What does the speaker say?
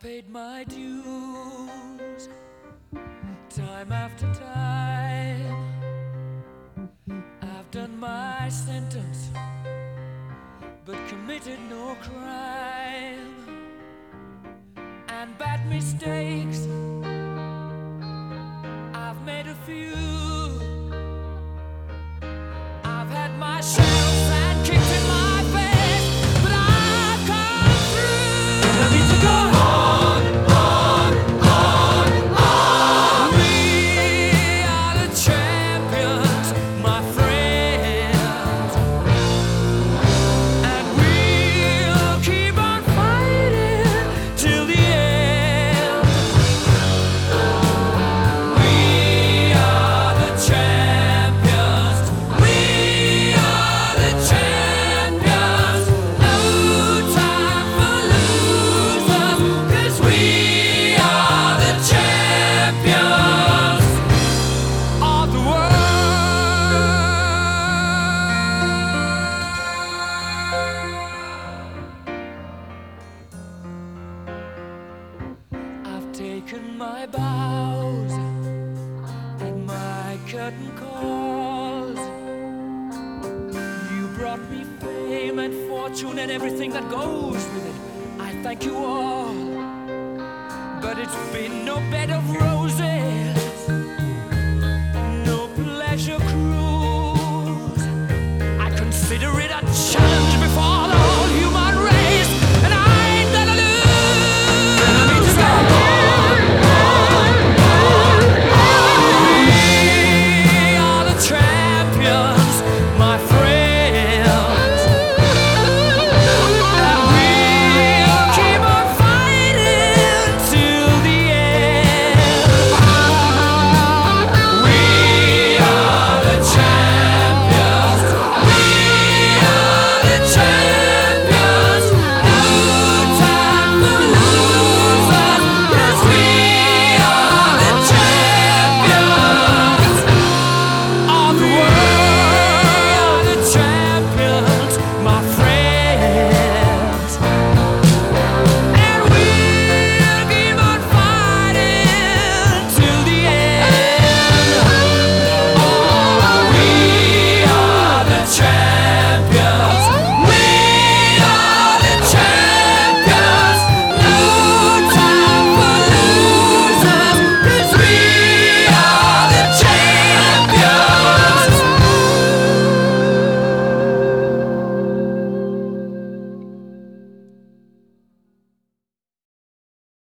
paid my dues time after time. I've done my sentence, but committed no crime. And bad mistakes, taken my bows and my curtain calls. You brought me fame and fortune and everything that goes with it. I thank you all, but it's been no bed of roses,